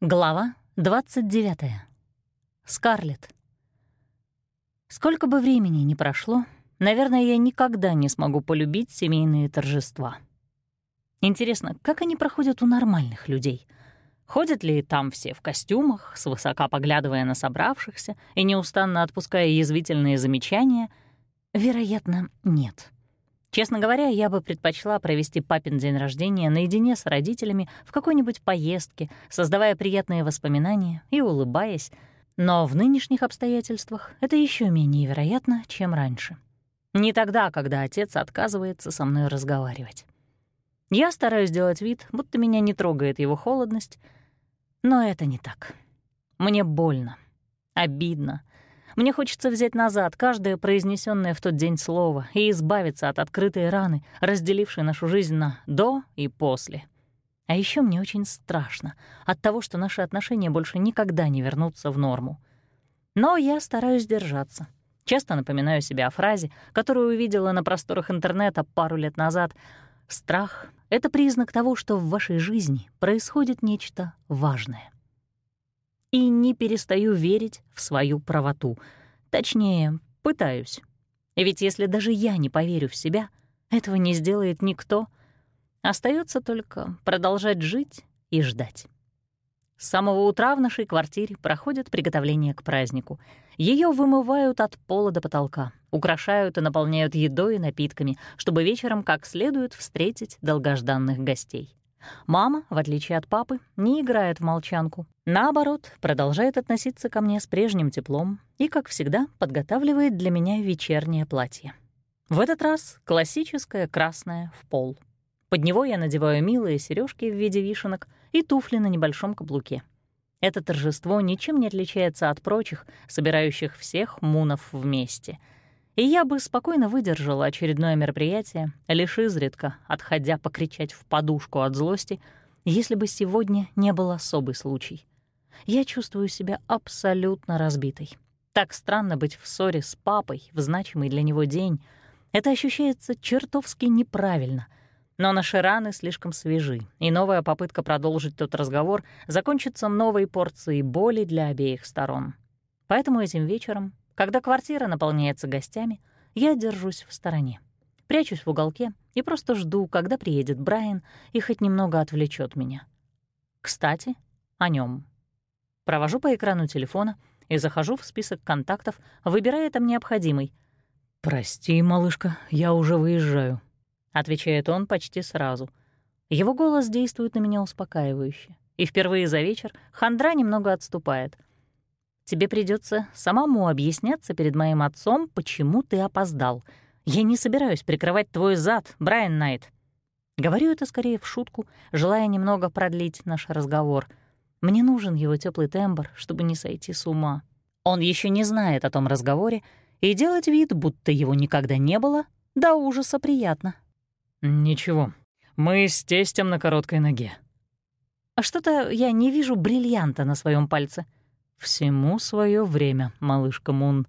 Глава 29. Скарлетт. Сколько бы времени ни прошло, наверное, я никогда не смогу полюбить семейные торжества. Интересно, как они проходят у нормальных людей? Ходят ли там все в костюмах, свысока поглядывая на собравшихся и неустанно отпуская язвительные замечания? Вероятно, нет. Честно говоря, я бы предпочла провести папин день рождения наедине с родителями в какой-нибудь поездке, создавая приятные воспоминания и улыбаясь, но в нынешних обстоятельствах это еще менее вероятно, чем раньше. Не тогда, когда отец отказывается со мной разговаривать. Я стараюсь делать вид, будто меня не трогает его холодность, но это не так. Мне больно, обидно, мне хочется взять назад каждое произнесенное в тот день слово и избавиться от открытой раны, разделившей нашу жизнь на «до» и «после». А еще мне очень страшно от того, что наши отношения больше никогда не вернутся в норму. Но я стараюсь держаться. Часто напоминаю себе о фразе, которую увидела на просторах интернета пару лет назад. «Страх — это признак того, что в вашей жизни происходит нечто важное» и не перестаю верить в свою правоту. Точнее, пытаюсь. Ведь если даже я не поверю в себя, этого не сделает никто. Остается только продолжать жить и ждать. С самого утра в нашей квартире проходят приготовления к празднику. Ее вымывают от пола до потолка, украшают и наполняют едой и напитками, чтобы вечером как следует встретить долгожданных гостей. Мама, в отличие от папы, не играет в молчанку. Наоборот, продолжает относиться ко мне с прежним теплом и, как всегда, подготавливает для меня вечернее платье. В этот раз классическое красное в пол. Под него я надеваю милые сережки в виде вишенок и туфли на небольшом каблуке. Это торжество ничем не отличается от прочих, собирающих всех мунов вместе — и я бы спокойно выдержала очередное мероприятие, лишь изредка, отходя покричать в подушку от злости, если бы сегодня не был особый случай. Я чувствую себя абсолютно разбитой. Так странно быть в ссоре с папой в значимый для него день. Это ощущается чертовски неправильно. Но наши раны слишком свежи, и новая попытка продолжить тот разговор закончится новой порцией боли для обеих сторон. Поэтому этим вечером когда квартира наполняется гостями, я держусь в стороне. Прячусь в уголке и просто жду, когда приедет Брайан и хоть немного отвлечет меня. Кстати, о нем. Провожу по экрану телефона и захожу в список контактов, выбирая там необходимый. «Прости, малышка, я уже выезжаю», — отвечает он почти сразу. Его голос действует на меня успокаивающе, и впервые за вечер хандра немного отступает — Тебе придется самому объясняться перед моим отцом, почему ты опоздал. Я не собираюсь прикрывать твой зад, Брайан Найт. Говорю это скорее в шутку, желая немного продлить наш разговор. Мне нужен его теплый тембр, чтобы не сойти с ума. Он еще не знает о том разговоре, и делать вид, будто его никогда не было, до ужаса приятно. «Ничего, мы с тестем на короткой ноге». А что-то я не вижу бриллианта на своем пальце — Всему свое время, малышка Мун.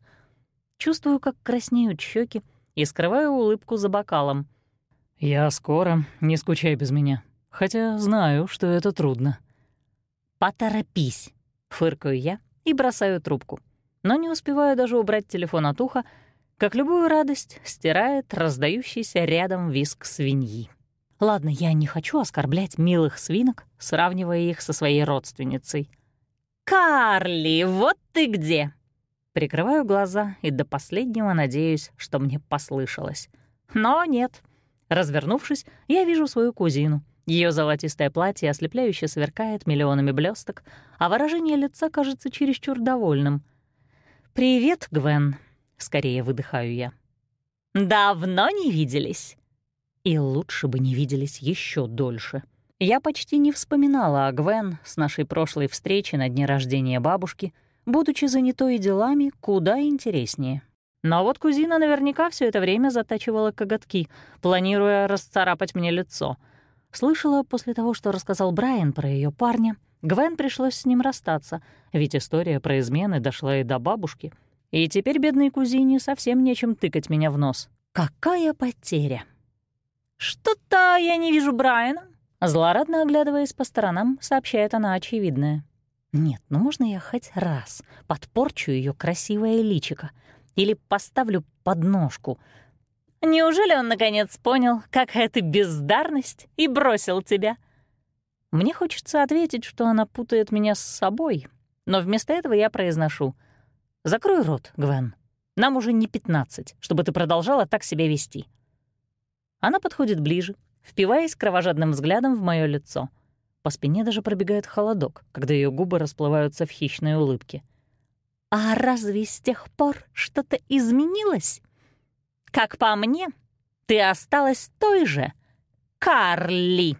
Чувствую, как краснеют щеки, и скрываю улыбку за бокалом. Я скоро, не скучай без меня. Хотя знаю, что это трудно. «Поторопись», — фыркаю я и бросаю трубку. Но не успеваю даже убрать телефон от уха, как любую радость стирает раздающийся рядом виск свиньи. Ладно, я не хочу оскорблять милых свинок, сравнивая их со своей родственницей. «Карли, вот ты где!» Прикрываю глаза и до последнего надеюсь, что мне послышалось. Но нет. Развернувшись, я вижу свою кузину. Ее золотистое платье ослепляюще сверкает миллионами блесток, а выражение лица кажется чересчур довольным. «Привет, Гвен», — скорее выдыхаю я. «Давно не виделись?» И лучше бы не виделись еще дольше. Я почти не вспоминала о Гвен с нашей прошлой встречи на дне рождения бабушки, будучи занятой делами куда интереснее. Но вот кузина наверняка все это время затачивала коготки, планируя расцарапать мне лицо. Слышала после того, что рассказал Брайан про ее парня, Гвен пришлось с ним расстаться, ведь история про измены дошла и до бабушки. И теперь бедной кузине совсем нечем тыкать меня в нос. Какая потеря! «Что-то я не вижу Брайана», Злорадно оглядываясь по сторонам, сообщает она очевидное. Нет, ну можно я хоть раз подпорчу ее красивое личико или поставлю подножку. Неужели он наконец понял, какая ты бездарность, и бросил тебя? Мне хочется ответить, что она путает меня с собой, но вместо этого я произношу «Закрой рот, Гвен. Нам уже не пятнадцать, чтобы ты продолжала так себя вести». Она подходит ближе, впиваясь кровожадным взглядом в мое лицо. По спине даже пробегает холодок, когда ее губы расплываются в хищной улыбке. «А разве с тех пор что-то изменилось? Как по мне, ты осталась той же, Карли!»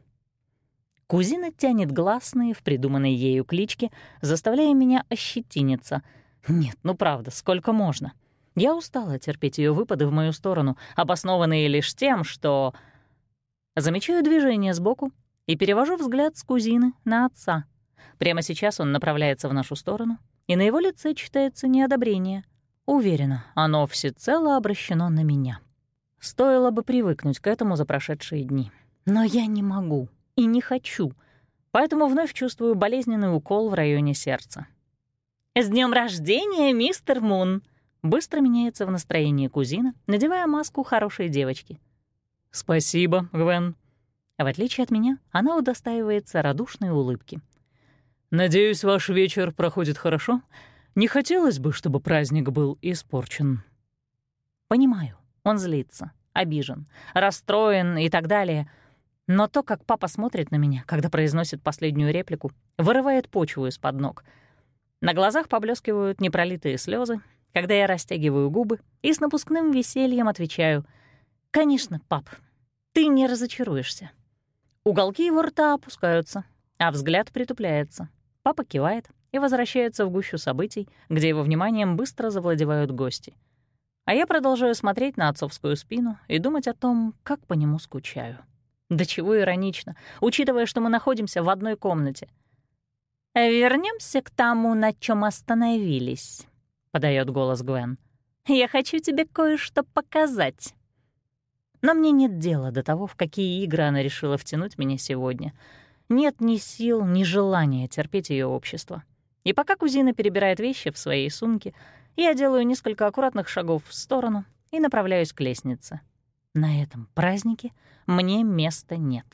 Кузина тянет гласные в придуманной ею кличке, заставляя меня ощетиниться. Нет, ну правда, сколько можно? Я устала терпеть ее выпады в мою сторону, обоснованные лишь тем, что... Замечаю движение сбоку и перевожу взгляд с кузины на отца. Прямо сейчас он направляется в нашу сторону, и на его лице читается неодобрение. Уверена, оно всецело обращено на меня. Стоило бы привыкнуть к этому за прошедшие дни. Но я не могу и не хочу, поэтому вновь чувствую болезненный укол в районе сердца. «С днем рождения, мистер Мун!» Быстро меняется в настроении кузина, надевая маску хорошей девочки. «Спасибо, Гвен». В отличие от меня, она удостаивается радушной улыбки. «Надеюсь, ваш вечер проходит хорошо. Не хотелось бы, чтобы праздник был испорчен». Понимаю, он злится, обижен, расстроен и так далее — но то, как папа смотрит на меня, когда произносит последнюю реплику, вырывает почву из-под ног. На глазах поблескивают непролитые слезы, когда я растягиваю губы и с напускным весельем отвечаю «Конечно, пап, ты не разочаруешься». Уголки его рта опускаются, а взгляд притупляется. Папа кивает и возвращается в гущу событий, где его вниманием быстро завладевают гости. А я продолжаю смотреть на отцовскую спину и думать о том, как по нему скучаю. Да чего иронично, учитывая, что мы находимся в одной комнате. Вернемся к тому, на чем остановились», — подает голос Гвен. «Я хочу тебе кое-что показать». Но мне нет дела до того, в какие игры она решила втянуть меня сегодня. Нет ни сил, ни желания терпеть ее общество. И пока кузина перебирает вещи в своей сумке, я делаю несколько аккуратных шагов в сторону и направляюсь к лестнице. На этом празднике мне места нет.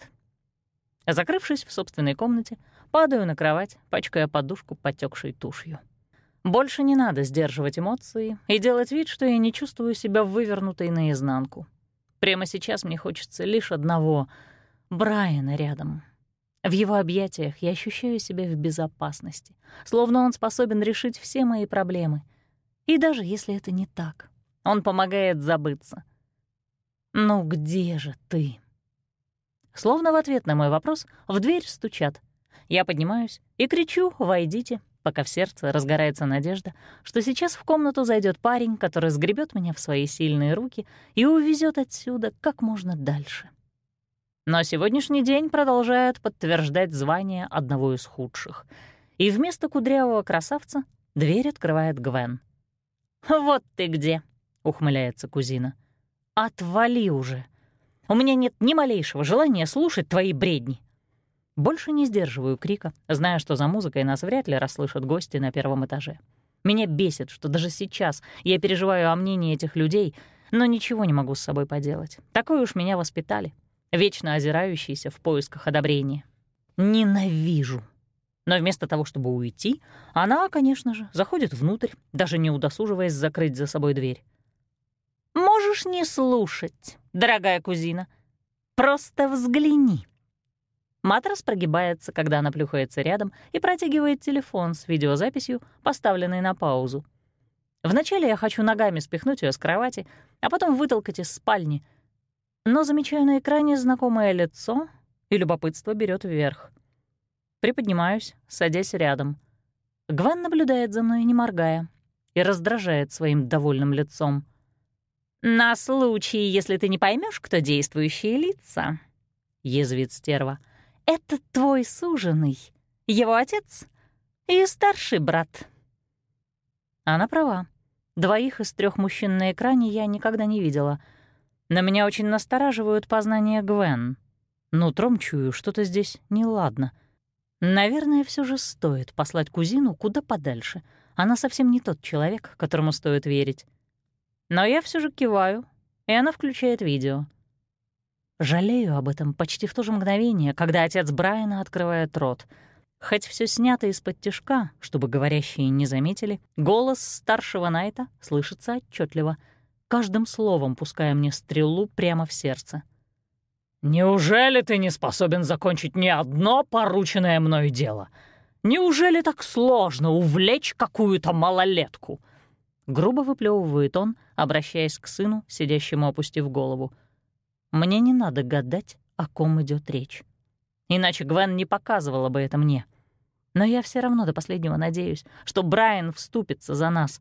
Закрывшись в собственной комнате, падаю на кровать, пачкая подушку потекшей тушью. Больше не надо сдерживать эмоции и делать вид, что я не чувствую себя вывернутой наизнанку. Прямо сейчас мне хочется лишь одного — Брайана рядом. В его объятиях я ощущаю себя в безопасности, словно он способен решить все мои проблемы. И даже если это не так, он помогает забыться — «Ну где же ты?» Словно в ответ на мой вопрос в дверь стучат. Я поднимаюсь и кричу «Войдите», пока в сердце разгорается надежда, что сейчас в комнату зайдет парень, который сгребет меня в свои сильные руки и увезет отсюда как можно дальше. Но сегодняшний день продолжает подтверждать звание одного из худших. И вместо кудрявого красавца дверь открывает Гвен. «Вот ты где!» — ухмыляется кузина. «Отвали уже! У меня нет ни малейшего желания слушать твои бредни!» Больше не сдерживаю крика, зная, что за музыкой нас вряд ли расслышат гости на первом этаже. Меня бесит, что даже сейчас я переживаю о мнении этих людей, но ничего не могу с собой поделать. Такое уж меня воспитали, вечно озирающийся в поисках одобрения. Ненавижу. Но вместо того, чтобы уйти, она, конечно же, заходит внутрь, даже не удосуживаясь закрыть за собой дверь. Можешь не слушать, дорогая кузина. Просто взгляни. Матрос прогибается, когда она плюхается рядом и протягивает телефон с видеозаписью, поставленной на паузу. Вначале я хочу ногами спихнуть ее с кровати, а потом вытолкать из спальни. Но замечаю на экране знакомое лицо, и любопытство берет вверх. Приподнимаюсь, садясь рядом. Гвен наблюдает за мной, не моргая, и раздражает своим довольным лицом. «На случай, если ты не поймешь, кто действующие лица», — язвит стерва, — «это твой суженый, его отец и старший брат». Она права. Двоих из трех мужчин на экране я никогда не видела. Но меня очень настораживают познания Гвен. Нутром чую, что-то здесь неладно. Наверное, все же стоит послать кузину куда подальше. Она совсем не тот человек, которому стоит верить. Но я все же киваю, и она включает видео. Жалею об этом почти в то же мгновение, когда отец Брайана открывает рот. Хоть все снято из-под тишка, чтобы говорящие не заметили, голос старшего Найта слышится отчетливо, каждым словом пуская мне стрелу прямо в сердце. «Неужели ты не способен закончить ни одно порученное мной дело? Неужели так сложно увлечь какую-то малолетку?» Грубо выплевывает он, обращаясь к сыну, сидящему опустив голову. Мне не надо гадать, о ком идет речь. Иначе Гвен не показывала бы это мне. Но я все равно до последнего надеюсь, что Брайан вступится за нас.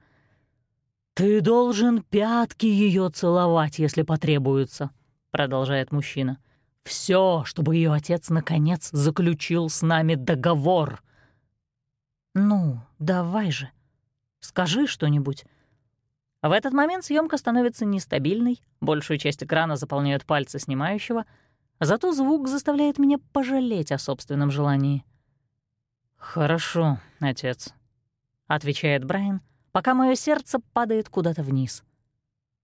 «Ты должен пятки ее целовать, если потребуется», — продолжает мужчина. Все, чтобы ее отец наконец заключил с нами договор». «Ну, давай же, скажи что-нибудь». В этот момент съемка становится нестабильной, большую часть экрана заполняют пальцы снимающего, зато звук заставляет меня пожалеть о собственном желании. «Хорошо, отец», — отвечает Брайан, пока мое сердце падает куда-то вниз.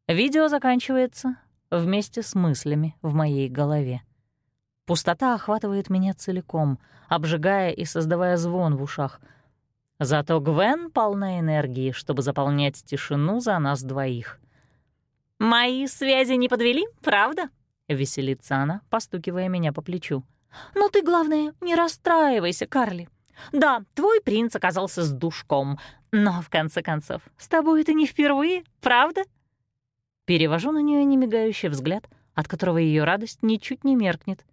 Видео заканчивается вместе с мыслями в моей голове. Пустота охватывает меня целиком, обжигая и создавая звон в ушах — Зато Гвен полна энергии, чтобы заполнять тишину за нас двоих. «Мои связи не подвели, правда?» — веселится она, постукивая меня по плечу. «Но ты, главное, не расстраивайся, Карли. Да, твой принц оказался с душком, но, в конце концов, с тобой это не впервые, правда?» Перевожу на нее немигающий взгляд, от которого ее радость ничуть не меркнет.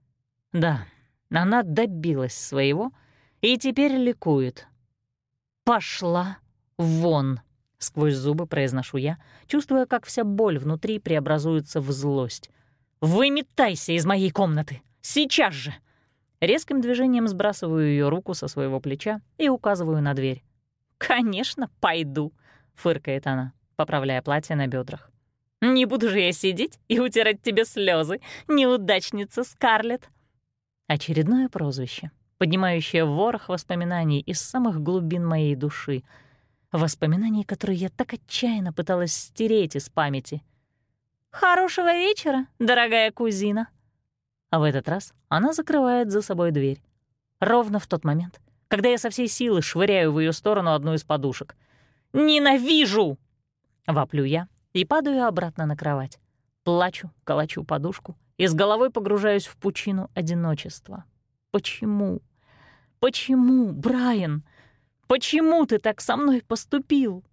Да, она добилась своего и теперь ликует, «Пошла вон!» — сквозь зубы произношу я, чувствуя, как вся боль внутри преобразуется в злость. «Выметайся из моей комнаты! Сейчас же!» Резким движением сбрасываю ее руку со своего плеча и указываю на дверь. «Конечно, пойду», — фыркает она, поправляя платье на бедрах. «Не буду же я сидеть и утирать тебе слезы, неудачница Скарлетт!» Очередное прозвище, поднимающая ворох воспоминаний из самых глубин моей души. Воспоминаний, которые я так отчаянно пыталась стереть из памяти. «Хорошего вечера, дорогая кузина!» А в этот раз она закрывает за собой дверь. Ровно в тот момент, когда я со всей силы швыряю в ее сторону одну из подушек. «Ненавижу!» — воплю я и падаю обратно на кровать. Плачу, колочу подушку и с головой погружаюсь в пучину одиночества. Почему? Почему, Брайан? Почему ты так со мной поступил?